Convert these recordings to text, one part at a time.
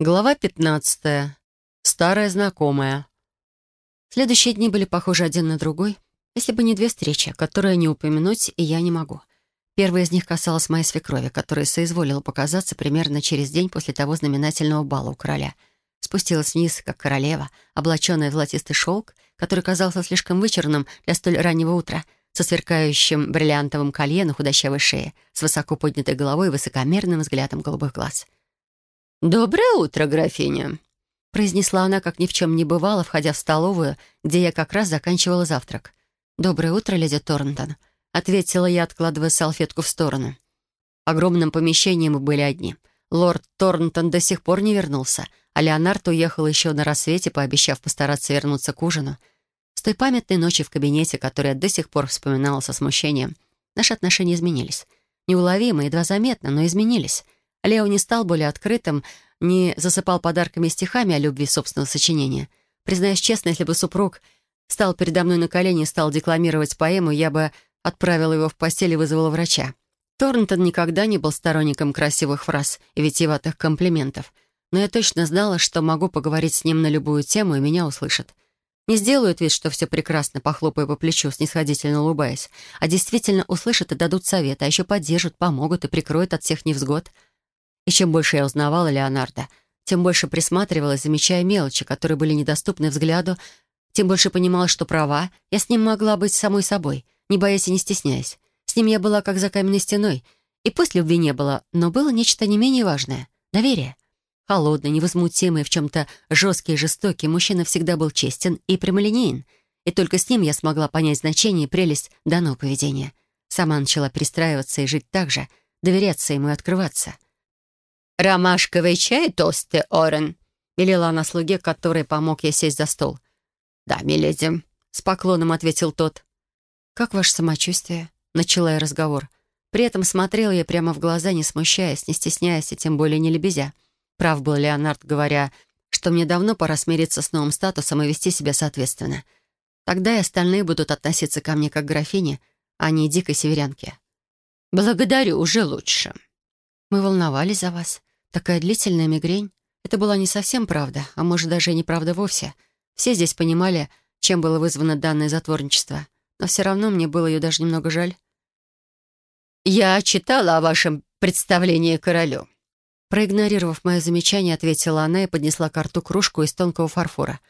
Глава 15. Старая знакомая. Следующие дни были похожи один на другой, если бы не две встречи, которые не упомянуть и я не могу. Первая из них касалась моей свекрови, которая соизволила показаться примерно через день после того знаменательного бала у короля. Спустилась вниз, как королева, облаченная в золотистый шелк, который казался слишком вычурным для столь раннего утра, со сверкающим бриллиантовым колье на худощавой шее, с высоко поднятой головой и высокомерным взглядом голубых глаз — «Доброе утро, графиня», — произнесла она, как ни в чем не бывало, входя в столовую, где я как раз заканчивала завтрак. «Доброе утро, леди Торнтон», — ответила я, откладывая салфетку в сторону. В огромном помещении мы были одни. Лорд Торнтон до сих пор не вернулся, а Леонард уехал еще на рассвете, пообещав постараться вернуться к ужину. С той памятной ночи в кабинете, которая до сих пор вспоминала со смущением, наши отношения изменились. Неуловимо, едва заметно, но изменились — Лео не стал более открытым, не засыпал подарками и стихами о любви собственного сочинения. Признаюсь честно, если бы супруг стал передо мной на колени и стал декламировать поэму, я бы отправила его в постель и вызвала врача. Торнтон никогда не был сторонником красивых фраз и витиеватых комплиментов, но я точно знала, что могу поговорить с ним на любую тему, и меня услышат. Не сделают вид, что все прекрасно, похлопая по плечу, снисходительно улыбаясь, а действительно услышат и дадут совет, а еще поддержат, помогут и прикроют от всех невзгод — и чем больше я узнавала Леонардо, тем больше присматривалась, замечая мелочи, которые были недоступны взгляду, тем больше понимала, что права, я с ним могла быть самой собой, не боясь и не стесняясь. С ним я была как за каменной стеной, и пусть любви не было, но было нечто не менее важное — доверие. Холодный, невозмутимый, в чем-то жесткий и жестокий, мужчина всегда был честен и прямолинеен, и только с ним я смогла понять значение и прелесть данного поведения. Сама начала перестраиваться и жить так же, доверяться ему и открываться — «Ромашковый чай, тосты, Орен», — велела она слуге, который помог ей сесть за стол. «Да, миледи», — с поклоном ответил тот. «Как ваше самочувствие?» — начала я разговор. При этом смотрела я прямо в глаза, не смущаясь, не стесняясь и тем более не лебезя. Прав был Леонард, говоря, что мне давно пора смириться с новым статусом и вести себя соответственно. Тогда и остальные будут относиться ко мне как к графине, а не дикой северянке. «Благодарю, уже лучше». «Мы волновались за вас. Такая длительная мигрень. Это была не совсем правда, а может, даже и неправда вовсе. Все здесь понимали, чем было вызвано данное затворничество. Но все равно мне было ее даже немного жаль. «Я читала о вашем представлении королю». Проигнорировав мое замечание, ответила она и поднесла к рту кружку из тонкого фарфора.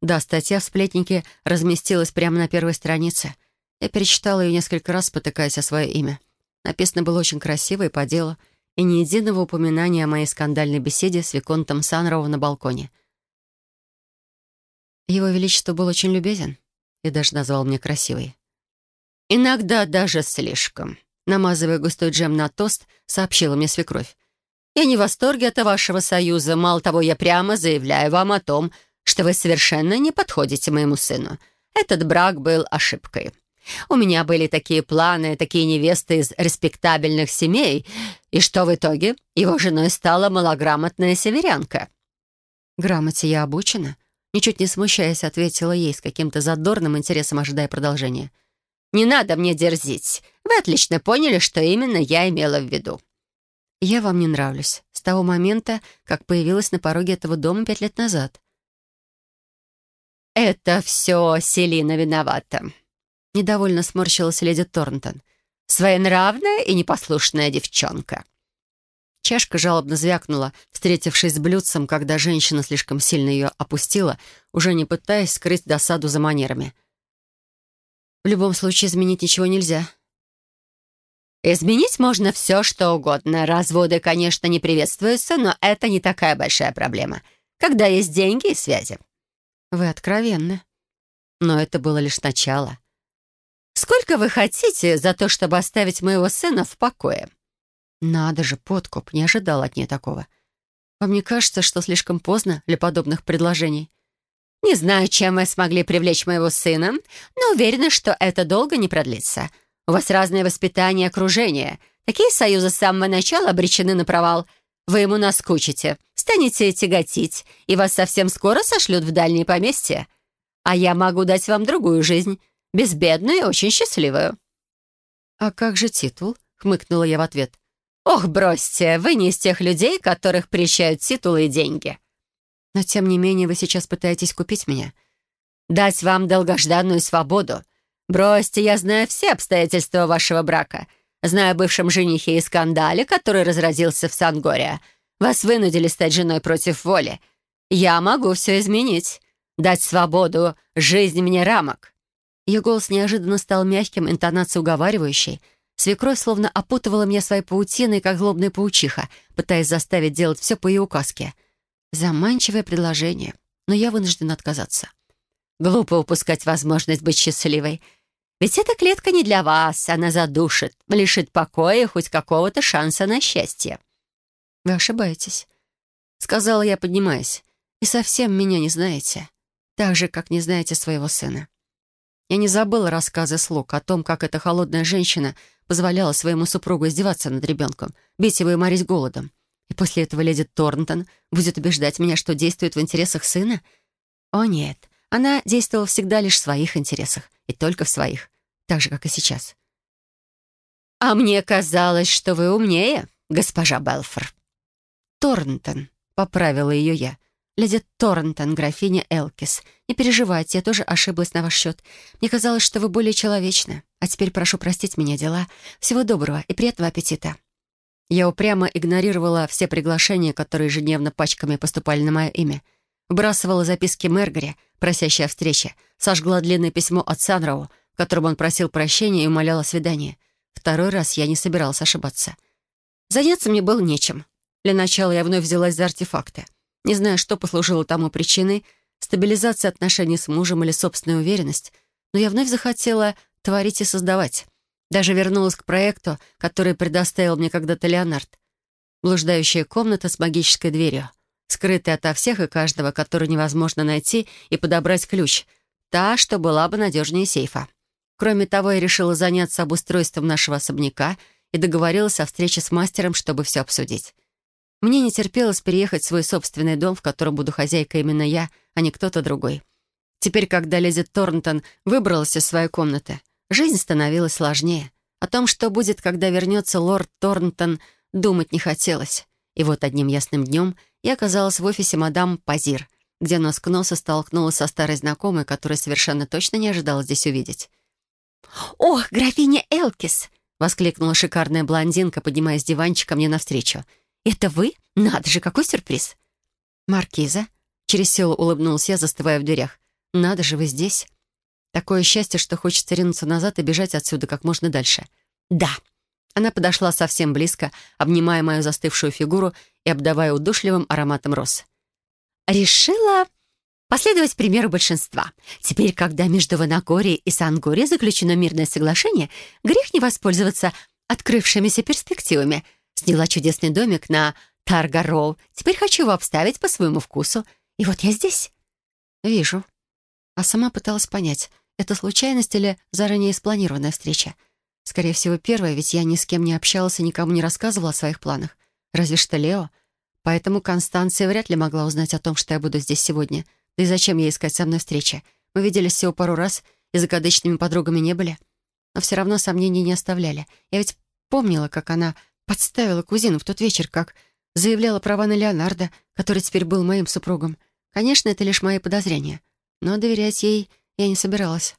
Да, статья в сплетнике разместилась прямо на первой странице. Я перечитала ее несколько раз, спотыкаясь о свое имя. Написано было очень красиво и по делу — и ни единого упоминания о моей скандальной беседе с Виконтом Санроу на балконе. Его Величество был очень любезен и даже назвал меня красивой. «Иногда даже слишком», — намазывая густой джем на тост, сообщила мне свекровь. «Я не в восторге от вашего союза. Мало того, я прямо заявляю вам о том, что вы совершенно не подходите моему сыну. Этот брак был ошибкой. У меня были такие планы, такие невесты из респектабельных семей. И что в итоге? Его женой стала малограмотная северянка». «Грамоте я обучена?» Ничуть не смущаясь, ответила ей с каким-то задорным интересом, ожидая продолжения. «Не надо мне дерзить. Вы отлично поняли, что именно я имела в виду». «Я вам не нравлюсь. С того момента, как появилась на пороге этого дома пять лет назад». «Это все Селина виновата», Недовольно сморщилась леди Торнтон. «Своенравная и непослушная девчонка». Чашка жалобно звякнула, встретившись с блюдцем, когда женщина слишком сильно ее опустила, уже не пытаясь скрыть досаду за манерами. В любом случае изменить ничего нельзя. Изменить можно все, что угодно. Разводы, конечно, не приветствуются, но это не такая большая проблема, когда есть деньги и связи. Вы откровенны. Но это было лишь начало. Сколько вы хотите за то, чтобы оставить моего сына в покое?» «Надо же, подкуп, не ожидал от нее такого. Вам не кажется, что слишком поздно для подобных предложений?» «Не знаю, чем вы смогли привлечь моего сына, но уверена, что это долго не продлится. У вас разное воспитание и окружение. Такие союзы с самого начала обречены на провал. Вы ему наскучите, станете тяготить, и вас совсем скоро сошлют в дальние поместья. А я могу дать вам другую жизнь» безбедную и очень счастливую». «А как же титул?» — хмыкнула я в ответ. «Ох, бросьте, вы не из тех людей, которых прещают титулы и деньги». «Но тем не менее вы сейчас пытаетесь купить меня». «Дать вам долгожданную свободу. Бросьте, я знаю все обстоятельства вашего брака. Знаю о бывшем женихе и скандале, который разразился в Сангоре. Вас вынудили стать женой против воли. Я могу все изменить. Дать свободу, жизнь мне рамок». Ее голос неожиданно стал мягким, интонацией уговаривающей. Свекровь словно опутывала меня своей паутиной, как злобная паучиха, пытаясь заставить делать все по ее указке. Заманчивое предложение, но я вынуждена отказаться. «Глупо упускать возможность быть счастливой. Ведь эта клетка не для вас, она задушит, лишит покоя хоть какого-то шанса на счастье». «Вы ошибаетесь», — сказала я, поднимаясь. «И совсем меня не знаете, так же, как не знаете своего сына». Я не забыла рассказы слуг о том, как эта холодная женщина позволяла своему супругу издеваться над ребенком, бить его и морить голодом. И после этого леди Торнтон будет убеждать меня, что действует в интересах сына? О нет, она действовала всегда лишь в своих интересах, и только в своих, так же, как и сейчас. «А мне казалось, что вы умнее, госпожа Белфор». «Торнтон», — поправила ее я. «Леди Торнтон, графиня Элкис. Не переживайте, я тоже ошиблась на ваш счет. Мне казалось, что вы более человечны. А теперь прошу простить меня дела. Всего доброго и приятного аппетита». Я упрямо игнорировала все приглашения, которые ежедневно пачками поступали на мое имя. Вбрасывала записки Мэргари, просящие о встрече, сожгла длинное письмо от Санроу, в котором он просил прощения и умолял о свидании. Второй раз я не собиралась ошибаться. Заняться мне было нечем. Для начала я вновь взялась за артефакты — не знаю, что послужило тому причиной, стабилизация отношений с мужем или собственная уверенность, но я вновь захотела творить и создавать. Даже вернулась к проекту, который предоставил мне когда-то Леонард. Блуждающая комната с магической дверью, скрытая ото всех и каждого, которую невозможно найти и подобрать ключ. Та, что была бы надежнее сейфа. Кроме того, я решила заняться обустройством нашего особняка и договорилась о встрече с мастером, чтобы все обсудить. Мне не терпелось переехать в свой собственный дом, в котором буду хозяйкой именно я, а не кто-то другой. Теперь, когда леди Торнтон выбралась из своей комнаты, жизнь становилась сложнее. О том, что будет, когда вернется лорд Торнтон, думать не хотелось. И вот одним ясным днем я оказалась в офисе мадам Пазир, где нос к носу столкнулась со старой знакомой, которую совершенно точно не ожидала здесь увидеть. «Ох, графиня Элкис!» — воскликнула шикарная блондинка, поднимаясь с диванчика мне навстречу — «Это вы? Надо же, какой сюрприз!» «Маркиза?» Через силу улыбнулся я, застывая в дверях. «Надо же, вы здесь!» Такое счастье, что хочется ринуться назад и бежать отсюда как можно дальше. «Да!» Она подошла совсем близко, обнимая мою застывшую фигуру и обдавая удушливым ароматом роз. «Решила последовать примеру большинства. Теперь, когда между Ванагорией и Сангорией заключено мирное соглашение, грех не воспользоваться открывшимися перспективами — Сняла чудесный домик на Таргароу. Теперь хочу его обставить по своему вкусу. И вот я здесь». «Вижу». А сама пыталась понять, это случайность или заранее спланированная встреча. Скорее всего, первая, ведь я ни с кем не общалась и никому не рассказывала о своих планах. Разве что Лео. Поэтому Констанция вряд ли могла узнать о том, что я буду здесь сегодня. Да и зачем ей искать со мной встречи? Мы виделись всего пару раз и закадычными подругами не были. Но все равно сомнений не оставляли. Я ведь помнила, как она Подставила кузину в тот вечер, как заявляла права на Леонардо, который теперь был моим супругом. Конечно, это лишь мои подозрения, но доверять ей я не собиралась.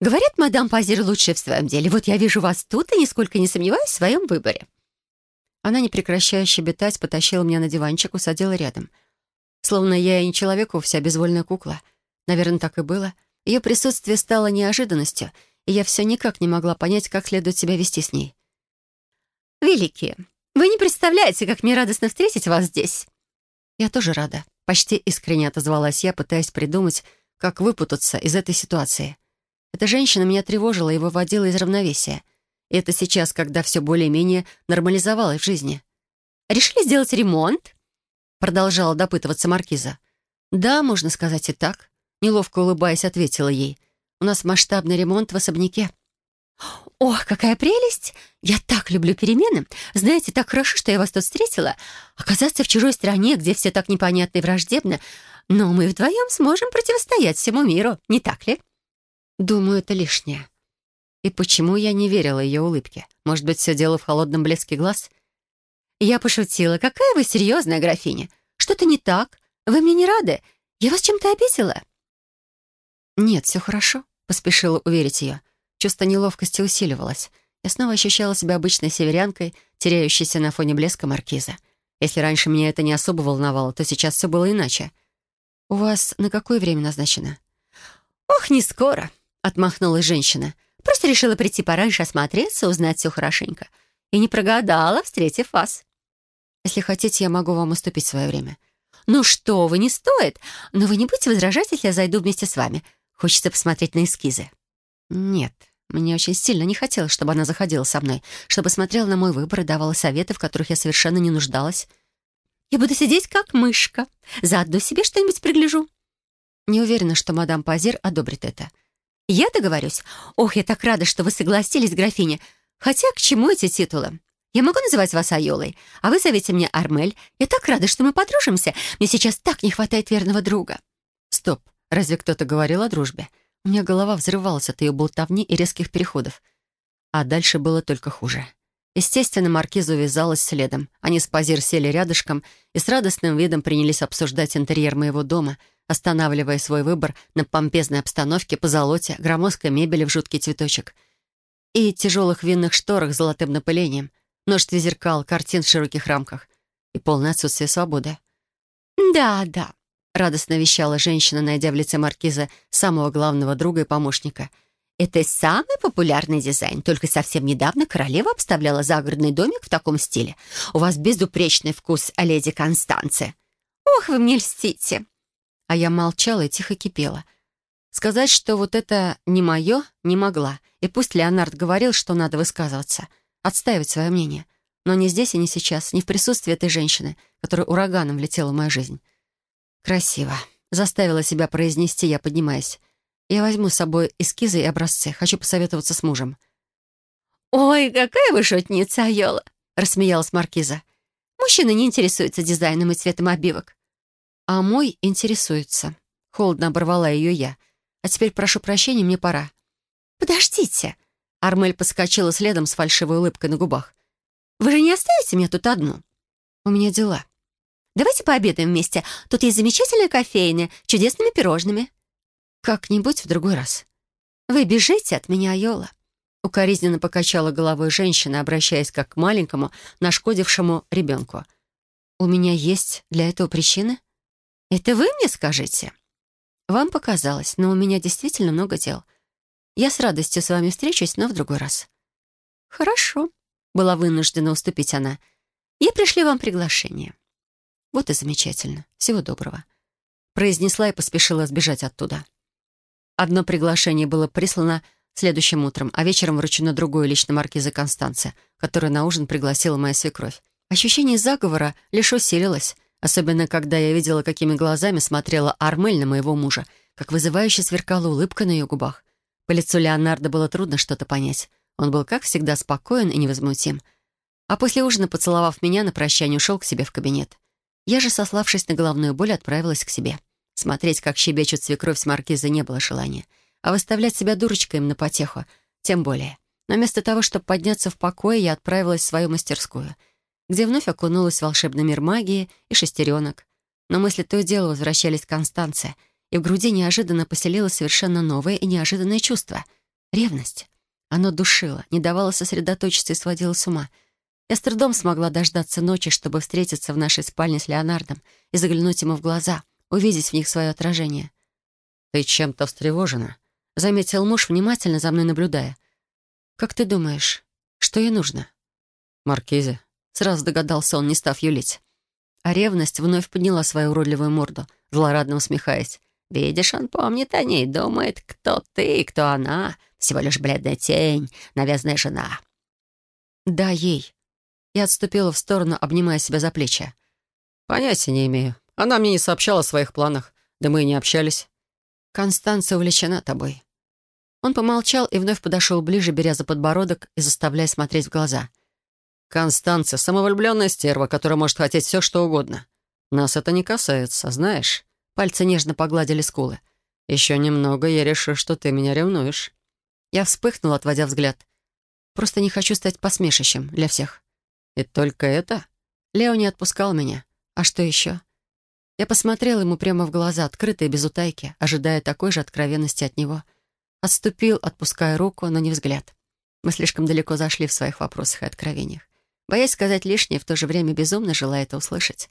«Говорят, мадам Пазир лучшая в своем деле. Вот я вижу вас тут и нисколько не сомневаюсь в своем выборе». Она, не прекращая щебетать, потащила меня на диванчик, усадила рядом. Словно я и не человек, а вся безвольная кукла. Наверное, так и было. Ее присутствие стало неожиданностью, и я все никак не могла понять, как следует себя вести с ней. «Великие, вы не представляете, как мне радостно встретить вас здесь!» «Я тоже рада», — почти искренне отозвалась я, пытаясь придумать, как выпутаться из этой ситуации. Эта женщина меня тревожила и выводила из равновесия. И это сейчас, когда все более-менее нормализовалось в жизни. «Решили сделать ремонт?» Продолжала допытываться Маркиза. «Да, можно сказать и так», — неловко улыбаясь, ответила ей. «У нас масштабный ремонт в особняке». «Ох, какая прелесть! Я так люблю перемены. Знаете, так хорошо, что я вас тут встретила. Оказаться в чужой стране, где все так непонятно и враждебно. Но мы вдвоем сможем противостоять всему миру, не так ли?» «Думаю, это лишнее». И почему я не верила ее улыбке? Может быть, все дело в холодном блеске глаз? Я пошутила. «Какая вы серьезная, графиня? Что-то не так? Вы мне не рады? Я вас чем-то обидела?» «Нет, все хорошо», — поспешила уверить ее. Чувство неловкости усиливалось. Я снова ощущала себя обычной северянкой, теряющейся на фоне блеска маркиза. Если раньше меня это не особо волновало, то сейчас все было иначе. «У вас на какое время назначено?» «Ох, не скоро», — отмахнулась женщина. «Просто решила прийти пораньше, осмотреться, узнать все хорошенько. И не прогадала, встретив вас». «Если хотите, я могу вам уступить свое время». «Ну что вы, не стоит. Но вы не будете возражать, если я зайду вместе с вами. Хочется посмотреть на эскизы». «Нет, мне очень сильно не хотелось, чтобы она заходила со мной, чтобы смотрела на мой выбор и давала советы, в которых я совершенно не нуждалась. Я буду сидеть как мышка. Заодно себе что-нибудь пригляжу». Не уверена, что мадам Пазир одобрит это. «Я договорюсь. Ох, я так рада, что вы согласились, графиня. Хотя к чему эти титулы? Я могу называть вас Айолой, а вы зовите меня Армель. Я так рада, что мы подружимся. Мне сейчас так не хватает верного друга». «Стоп. Разве кто-то говорил о дружбе?» У меня голова взрывалась от ее болтовни и резких переходов. А дальше было только хуже. Естественно, маркиза увязалась следом. Они с Пазир сели рядышком и с радостным видом принялись обсуждать интерьер моего дома, останавливая свой выбор на помпезной обстановке, позолоте, громоздкой мебели в жуткий цветочек и тяжелых винных шторах с золотым напылением, множестве зеркал, картин в широких рамках и полное отсутствие свободы. «Да, да, радостно вещала женщина, найдя в лице маркиза самого главного друга и помощника. «Это самый популярный дизайн. Только совсем недавно королева обставляла загородный домик в таком стиле. У вас безупречный вкус, леди Констанция. Ох, вы мне льстите!» А я молчала и тихо кипела. Сказать, что вот это не мое, не могла. И пусть Леонард говорил, что надо высказываться, отстаивать свое мнение. Но не здесь и не сейчас, не в присутствии этой женщины, которая ураганом влетела в мою жизнь. «Красиво», — заставила себя произнести я, поднимаясь. «Я возьму с собой эскизы и образцы. Хочу посоветоваться с мужем». «Ой, какая вы шутница, Айола!» — рассмеялась Маркиза. «Мужчины не интересуются дизайном и цветом обивок». «А мой интересуется». Холодно оборвала ее я. «А теперь прошу прощения, мне пора». «Подождите!» Армель подскочила следом с фальшивой улыбкой на губах. «Вы же не оставите меня тут одну?» «У меня дела». Давайте пообедаем вместе. Тут есть замечательная кофейня, чудесными пирожными». «Как-нибудь в другой раз». «Вы бежите от меня, Йола». Укоризненно покачала головой женщина, обращаясь как к маленькому, нашкодившему ребенку. «У меня есть для этого причины?» «Это вы мне скажете?» «Вам показалось, но у меня действительно много дел. Я с радостью с вами встречусь, но в другой раз». «Хорошо», — была вынуждена уступить она. «Я пришли вам приглашение». «Вот и замечательно. Всего доброго». Произнесла и поспешила сбежать оттуда. Одно приглашение было прислано следующим утром, а вечером вручено другое лично маркизе Констанция, которую на ужин пригласила моя свекровь. Ощущение заговора лишь усилилось, особенно когда я видела, какими глазами смотрела Армель на моего мужа, как вызывающе сверкала улыбка на ее губах. По лицу Леонардо было трудно что-то понять. Он был, как всегда, спокоен и невозмутим. А после ужина, поцеловав меня, на прощание ушел к себе в кабинет. Я же, сославшись на головную боль, отправилась к себе. Смотреть, как щебечут свекровь с маркизой, не было желания. А выставлять себя дурочкой им на потеху, тем более. Но вместо того, чтобы подняться в покое, я отправилась в свою мастерскую, где вновь окунулась в волшебный мир магии и шестеренок. Но мысли то и дело возвращались к Констанции, и в груди неожиданно поселилось совершенно новое и неожиданное чувство — ревность. Оно душило, не давало сосредоточиться и сводило с ума — я с трудом смогла дождаться ночи, чтобы встретиться в нашей спальне с Леонардом и заглянуть ему в глаза, увидеть в них свое отражение. «Ты чем-то встревожена?» — заметил муж, внимательно за мной наблюдая. «Как ты думаешь, что ей нужно?» «Маркизе», — сразу догадался он, не став юлить. А ревность вновь подняла свою уродливую морду, злорадно усмехаясь. «Видишь, он помнит о ней, думает, кто ты и кто она. Всего лишь бледная тень, навязанная жена». «Да, ей», я отступила в сторону, обнимая себя за плечи. «Понятия не имею. Она мне не сообщала о своих планах, да мы и не общались. Констанция увлечена тобой». Он помолчал и вновь подошел ближе, беря за подбородок и заставляя смотреть в глаза. «Констанция — самовлюбленная стерва, которая может хотеть все, что угодно. Нас это не касается, знаешь?» Пальцы нежно погладили скулы. «Еще немного, я решу, что ты меня ревнуешь». Я вспыхнула, отводя взгляд. «Просто не хочу стать посмешищем для всех». «И только это?» Лео не отпускал меня. А что еще? Я посмотрел ему прямо в глаза, открытые, без утайки, ожидая такой же откровенности от него. Отступил, отпуская руку, но не взгляд. Мы слишком далеко зашли в своих вопросах и откровениях. Боясь сказать лишнее, в то же время безумно желая это услышать.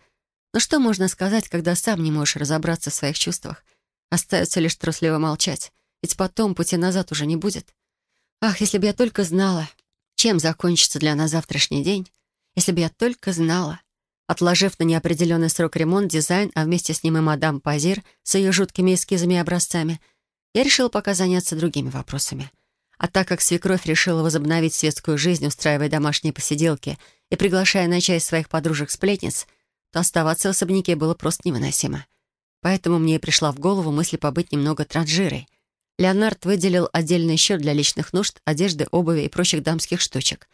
Но что можно сказать, когда сам не можешь разобраться в своих чувствах? Остается лишь трусливо молчать. Ведь потом пути назад уже не будет. Ах, если бы я только знала, чем закончится для нас завтрашний день, если бы я только знала. Отложив на неопределенный срок ремонт, дизайн, а вместе с ним и мадам Пазир с ее жуткими эскизами и образцами, я решила пока заняться другими вопросами. А так как свекровь решила возобновить светскую жизнь, устраивая домашние посиделки и приглашая на чай своих подружек-сплетниц, то оставаться в особняке было просто невыносимо. Поэтому мне и пришла в голову мысль побыть немного транжирой. Леонард выделил отдельный счет для личных нужд, одежды, обуви и прочих дамских штучек.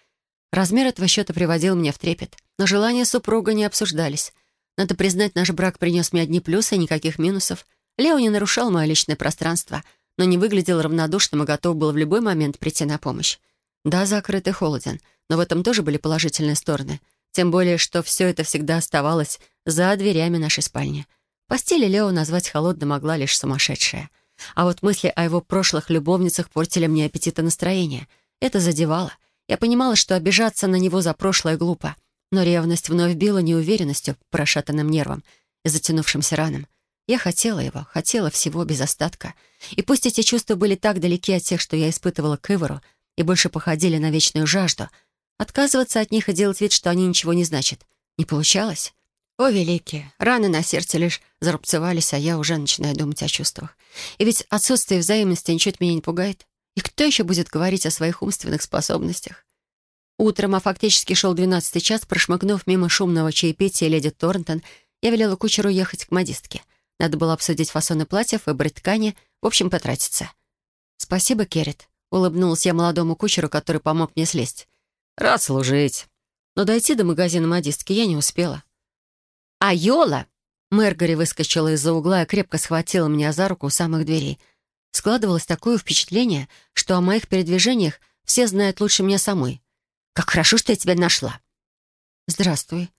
Размер этого счета приводил меня в трепет, но желания супруга не обсуждались. Надо признать, наш брак принес мне одни плюсы и никаких минусов. Лео не нарушал мое личное пространство, но не выглядел равнодушным и готов был в любой момент прийти на помощь. Да, закрыт и холоден, но в этом тоже были положительные стороны. Тем более, что все это всегда оставалось за дверями нашей спальни. Постели Лео назвать холодно могла лишь сумасшедшая — а вот мысли о его прошлых любовницах портили мне аппетит и настроение. Это задевало. Я понимала, что обижаться на него за прошлое глупо. Но ревность вновь била неуверенностью, прошатанным нервом и затянувшимся раном. Я хотела его, хотела всего без остатка. И пусть эти чувства были так далеки от тех, что я испытывала к Ивору, и больше походили на вечную жажду, отказываться от них и делать вид, что они ничего не значат, не получалось. О, великие, раны на сердце лишь зарубцевались, а я уже начинаю думать о чувствах. И ведь отсутствие взаимности ничуть меня не пугает. И кто еще будет говорить о своих умственных способностях? Утром, а фактически шел двенадцатый час, прошмыгнув мимо шумного чаепития леди Торнтон, я велела кучеру ехать к модистке. Надо было обсудить фасоны платьев, выбрать ткани, в общем, потратиться. «Спасибо, Керрит», — улыбнулась я молодому кучеру, который помог мне слезть. «Рад служить». Но дойти до магазина модистки я не успела. А Йола!» Мэргари выскочила из-за угла и крепко схватила меня за руку у самых дверей. Складывалось такое впечатление, что о моих передвижениях все знают лучше меня самой. «Как хорошо, что я тебя нашла!» «Здравствуй».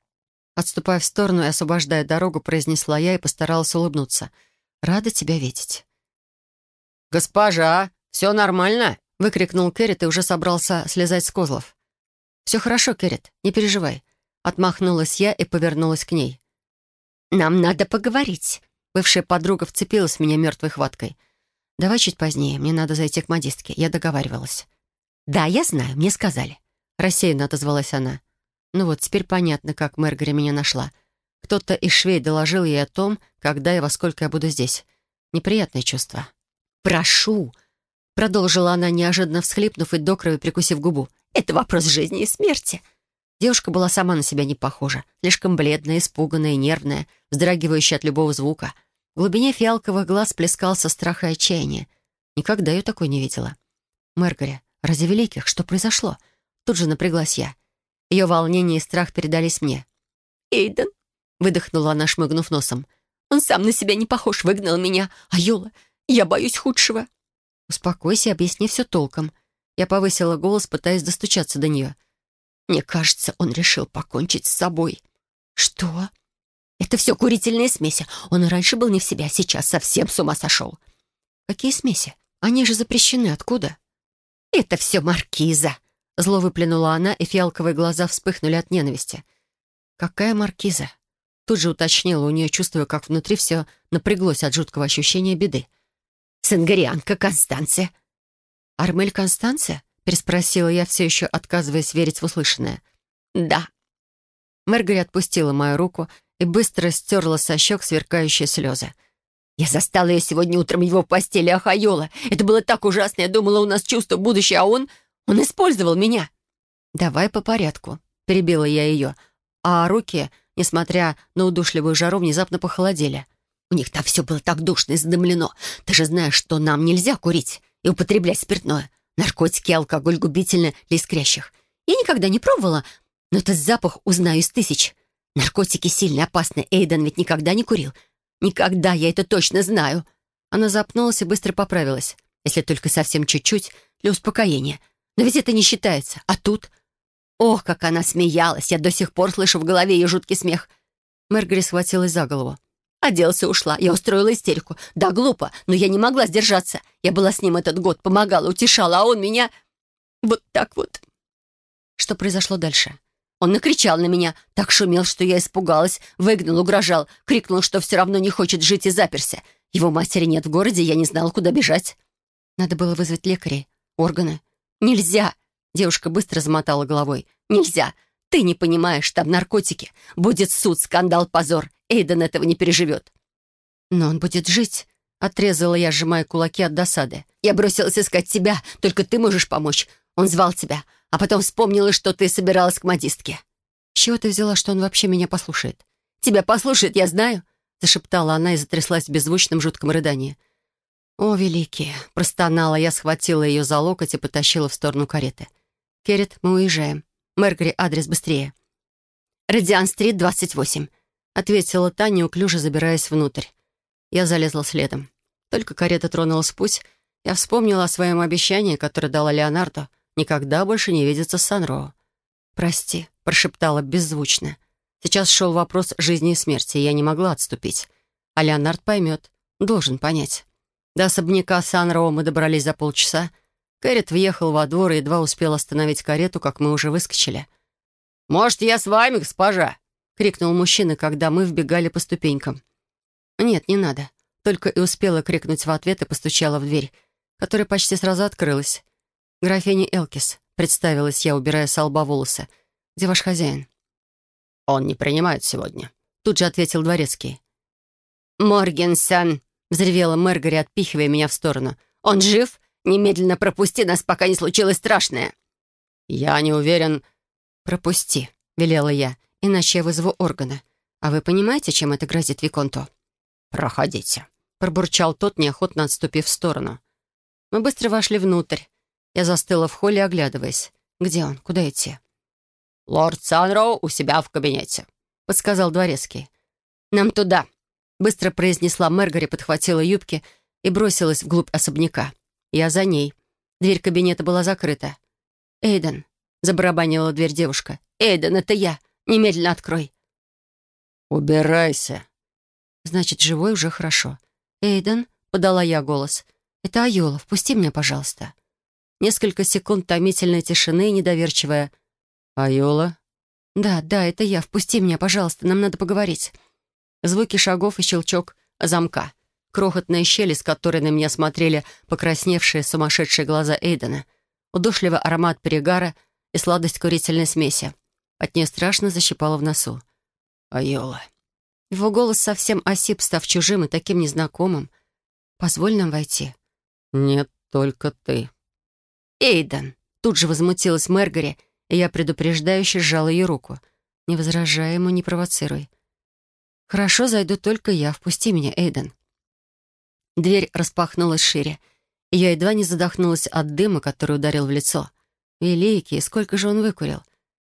Отступая в сторону и освобождая дорогу, произнесла я и постаралась улыбнуться. «Рада тебя видеть». «Госпожа, все нормально?» — выкрикнул Керрит и уже собрался слезать с козлов. «Все хорошо, Керрит, не переживай». Отмахнулась я и повернулась к ней. «Нам надо поговорить». Бывшая подруга вцепилась в меня мертвой хваткой. «Давай чуть позднее, мне надо зайти к модистке. Я договаривалась». «Да, я знаю, мне сказали». Рассеянно отозвалась она. «Ну вот, теперь понятно, как Мэргари меня нашла. Кто-то из швей доложил ей о том, когда и во сколько я буду здесь. Неприятное чувство». «Прошу!» Продолжила она, неожиданно всхлипнув и до крови прикусив губу. «Это вопрос жизни и смерти. Девушка была сама на себя не похожа. Слишком бледная, испуганная, нервная, вздрагивающая от любого звука. В глубине фиалковых глаз плескался страх и отчаяние. Никогда ее такой не видела. «Мэргари, ради великих, что произошло?» Тут же напряглась я. Ее волнение и страх передались мне. «Эйден», — выдохнула она, шмыгнув носом. «Он сам на себя не похож, выгнал меня. А Йола, я боюсь худшего». «Успокойся, объясни все толком». Я повысила голос, пытаясь достучаться до нее. Мне кажется, он решил покончить с собой. Что? Это все курительные смеси. Он и раньше был не в себя, сейчас совсем с ума сошел. Какие смеси? Они же запрещены. Откуда? Это все маркиза. Зло выплюнула она, и фиалковые глаза вспыхнули от ненависти. «Какая маркиза?» Тут же уточнила у нее, чувствуя, как внутри все напряглось от жуткого ощущения беды. «Сангрианка Констанция». «Армель Констанция?» переспросила я, все еще отказываясь верить в услышанное. «Да». Мэргари отпустила мою руку и быстро стерла со щек сверкающие слезы. «Я застала ее сегодня утром в его постели Ахайола. Это было так ужасно. Я думала, у нас чувство будущее, а он... Он использовал меня». «Давай по порядку», — перебила я ее. А руки, несмотря на удушливую жару, внезапно похолодели. «У них там все было так душно и задымлено. Ты же знаешь, что нам нельзя курить и употреблять спиртное. Наркотики и алкоголь губительны для искрящих. Я никогда не пробовала, но этот запах узнаю из тысяч. Наркотики сильно опасны. Эйден ведь никогда не курил. Никогда, я это точно знаю. Она запнулась и быстро поправилась. Если только совсем чуть-чуть, для успокоения. Но ведь это не считается. А тут... Ох, как она смеялась! Я до сих пор слышу в голове ее жуткий смех. Мэргри схватилась за голову. Оделся и ушла. Я устроила истерику. Да, глупо, но я не могла сдержаться. Я была с ним этот год, помогала, утешала, а он меня... Вот так вот. Что произошло дальше? Он накричал на меня, так шумел, что я испугалась, выгнал, угрожал, крикнул, что все равно не хочет жить и заперся. Его матери нет в городе, я не знала, куда бежать. Надо было вызвать лекарей, органы. Нельзя! Девушка быстро замотала головой. Нельзя! Ты не понимаешь, там наркотики. Будет суд, скандал, позор. Эйден этого не переживет. Но он будет жить. Отрезала я, сжимая кулаки от досады. Я бросилась искать тебя, только ты можешь помочь. Он звал тебя, а потом вспомнила, что ты собиралась к модистке. С чего ты взяла, что он вообще меня послушает? Тебя послушает, я знаю, зашептала она и затряслась в беззвучном жутком рыдании. «О, великие!» — простонала я, схватила ее за локоть и потащила в сторону кареты. «Керрит, мы уезжаем. Мэргри, адрес быстрее». «Радиан-стрит, 28. — ответила Таня, уклюже забираясь внутрь. Я залезла следом. Только карета тронулась в путь, я вспомнила о своем обещании, которое дала Леонардо, никогда больше не видеться с Санроу. «Прости», — прошептала беззвучно. Сейчас шел вопрос жизни и смерти, и я не могла отступить. А Леонард поймет, должен понять. До особняка Санроу мы добрались за полчаса. Кэррит въехал во двор и едва успел остановить карету, как мы уже выскочили. «Может, я с вами, госпожа?» — крикнул мужчина, когда мы вбегали по ступенькам. «Нет, не надо». Только и успела крикнуть в ответ и постучала в дверь, которая почти сразу открылась. «Графиня Элкис», — представилась я, убирая с лба волосы. «Где ваш хозяин?» «Он не принимает сегодня», — тут же ответил дворецкий. «Моргенсон», — взревела Мэргари, отпихивая меня в сторону. «Он жив? Немедленно пропусти нас, пока не случилось страшное». «Я не уверен...» «Пропусти», — велела я иначе я вызову органы. А вы понимаете, чем это грозит Виконту?» «Проходите», — пробурчал тот, неохотно отступив в сторону. Мы быстро вошли внутрь. Я застыла в холле, оглядываясь. «Где он? Куда идти?» «Лорд Санроу у себя в кабинете», — подсказал дворецкий. «Нам туда», — быстро произнесла Мэргари, подхватила юбки и бросилась вглубь особняка. Я за ней. Дверь кабинета была закрыта. «Эйден», — забарабанила дверь девушка. «Эйден, это я. Немедленно открой». «Убирайся». «Значит, живой уже хорошо». «Эйден», — подала я голос. «Это Айола. Впусти меня, пожалуйста». Несколько секунд томительной тишины и недоверчивая. «Айола?» «Да, да, это я. Впусти меня, пожалуйста. Нам надо поговорить». Звуки шагов и щелчок замка. Крохотная щель, из которой на меня смотрели покрасневшие сумасшедшие глаза Эйдена. Удушливый аромат перегара и сладость курительной смеси. От нее страшно защипало в носу. «Айола». Его голос совсем осип, став чужим и таким незнакомым. «Позволь нам войти». «Нет, только ты». «Эйден!» Тут же возмутилась Мэргари, и я предупреждающе сжала ее руку. «Не возражай ему, не провоцируй». «Хорошо, зайду только я. Впусти меня, Эйден». Дверь распахнулась шире, и я едва не задохнулась от дыма, который ударил в лицо. Великий, сколько же он выкурил.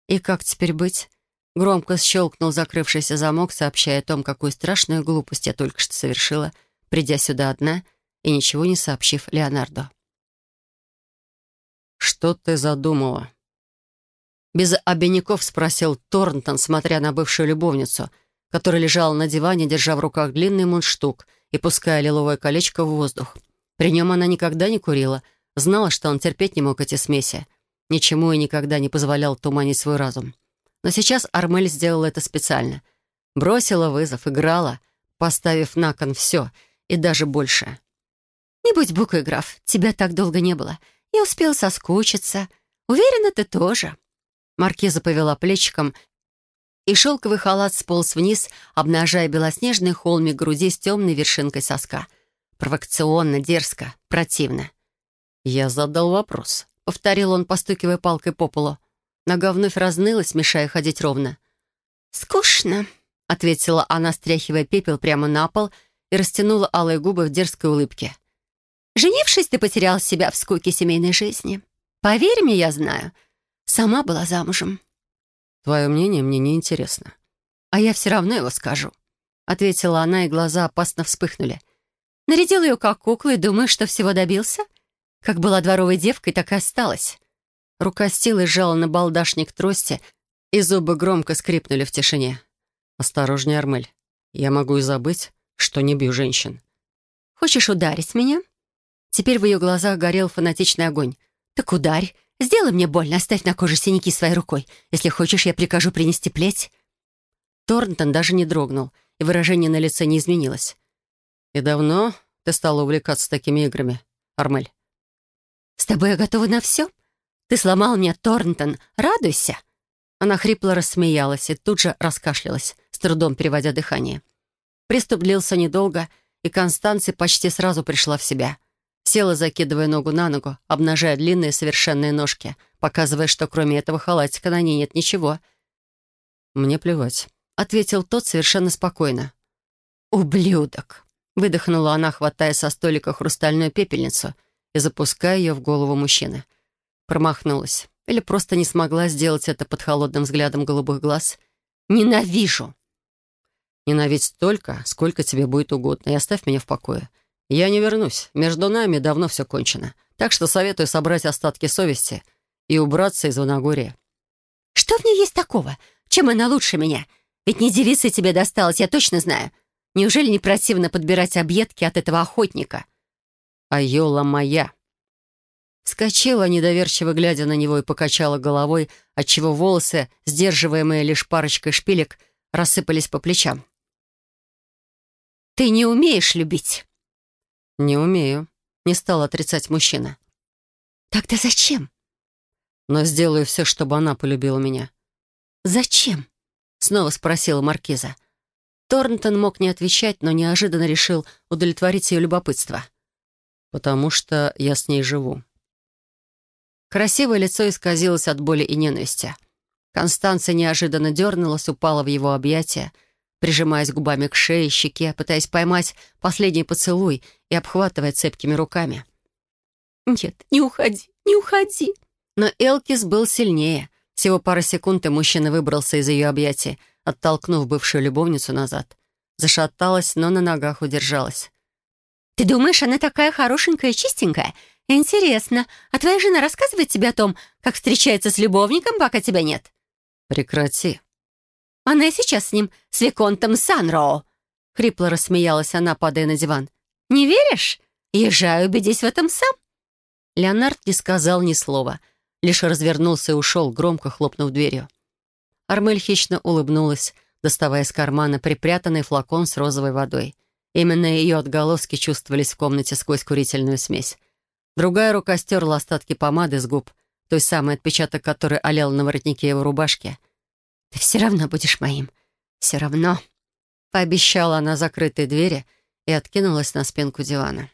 И как теперь быть? Громко щелкнул закрывшийся замок, сообщая о том, какую страшную глупость я только что совершила, придя сюда одна и ничего не сообщив Леонардо. «Что ты задумала?» Без обиняков спросил Торнтон, смотря на бывшую любовницу, которая лежала на диване, держа в руках длинный мундштук и пуская лиловое колечко в воздух. При нем она никогда не курила, знала, что он терпеть не мог эти смеси, Ничему и никогда не позволял туманить свой разум. Но сейчас Армель сделала это специально. Бросила вызов, играла, поставив на кон все и даже больше. «Не будь букой, граф, тебя так долго не было. Я успел соскучиться. Уверена, ты тоже». Маркиза повела плечиком, и шелковый халат сполз вниз, обнажая белоснежный холмик груди с темной вершинкой соска. Провокационно, дерзко, противно. «Я задал вопрос», — повторил он, постукивая палкой по полу. Нога вновь разнылась, мешая ходить ровно. «Скучно», — ответила она, стряхивая пепел прямо на пол и растянула алые губы в дерзкой улыбке. «Женившись, ты потерял себя в скуке семейной жизни. Поверь мне, я знаю. Сама была замужем». «Твое мнение мне не интересно». «А я все равно его скажу», — ответила она, и глаза опасно вспыхнули. «Нарядил ее как куклу и думаешь, что всего добился? Как была дворовой девкой, так и осталась. Рука силой сжала на балдашник трости, и зубы громко скрипнули в тишине. «Осторожнее, Армель. Я могу и забыть, что не бью женщин». «Хочешь ударить меня?» Теперь в ее глазах горел фанатичный огонь. «Так ударь. Сделай мне больно, оставь на коже синяки своей рукой. Если хочешь, я прикажу принести плеть». Торнтон даже не дрогнул, и выражение на лице не изменилось. «И давно ты стала увлекаться такими играми, Армель?» «С тобой я готова на все. Ты сломал меня, Торнтон. Радуйся!» Она хрипло рассмеялась и тут же раскашлялась, с трудом переводя дыхание. Приступ длился недолго, и Констанция почти сразу пришла в себя. Села, закидывая ногу на ногу, обнажая длинные совершенные ножки, показывая, что кроме этого халатика на ней нет ничего. «Мне плевать», — ответил тот совершенно спокойно. «Ублюдок!» — выдохнула она, хватая со столика хрустальную пепельницу и запуская ее в голову мужчины. Промахнулась. Или просто не смогла сделать это под холодным взглядом голубых глаз. «Ненавижу!» «Ненавидь столько, сколько тебе будет угодно, и оставь меня в покое. Я не вернусь. Между нами давно все кончено. Так что советую собрать остатки совести и убраться из Ванагория». «Что в ней есть такого? Чем она лучше меня? Ведь не девица тебе досталась, я точно знаю. Неужели не противно подбирать объедки от этого охотника?» «А Йола моя», Вскочила, недоверчиво глядя на него, и покачала головой, отчего волосы, сдерживаемые лишь парочкой шпилек, рассыпались по плечам. «Ты не умеешь любить?» «Не умею», — не стал отрицать мужчина. «Тогда зачем?» «Но сделаю все, чтобы она полюбила меня». «Зачем?» — снова спросила Маркиза. Торнтон мог не отвечать, но неожиданно решил удовлетворить ее любопытство. «Потому что я с ней живу». Красивое лицо исказилось от боли и ненависти. Констанция неожиданно дернулась, упала в его объятия, прижимаясь губами к шее щеке, пытаясь поймать последний поцелуй и обхватывая цепкими руками. «Нет, не уходи, не уходи!» Но Элкис был сильнее. Всего пара секунд, и мужчина выбрался из ее объятий, оттолкнув бывшую любовницу назад. Зашаталась, но на ногах удержалась. «Ты думаешь, она такая хорошенькая и чистенькая? «Интересно, а твоя жена рассказывает тебе о том, как встречается с любовником, пока тебя нет?» «Прекрати». «Она и сейчас с ним, с Виконтом Санроу», — хрипло рассмеялась она, падая на диван. «Не веришь? Езжай, убедись в этом сам». Леонард не сказал ни слова, лишь развернулся и ушел, громко хлопнув дверью. Армель хищно улыбнулась, доставая из кармана припрятанный флакон с розовой водой. Именно ее отголоски чувствовались в комнате сквозь курительную смесь. Другая рука стерла остатки помады с губ, той самой отпечаток, который олел на воротнике его рубашки. «Ты все равно будешь моим. Все равно», — пообещала она закрытой двери и откинулась на спинку дивана.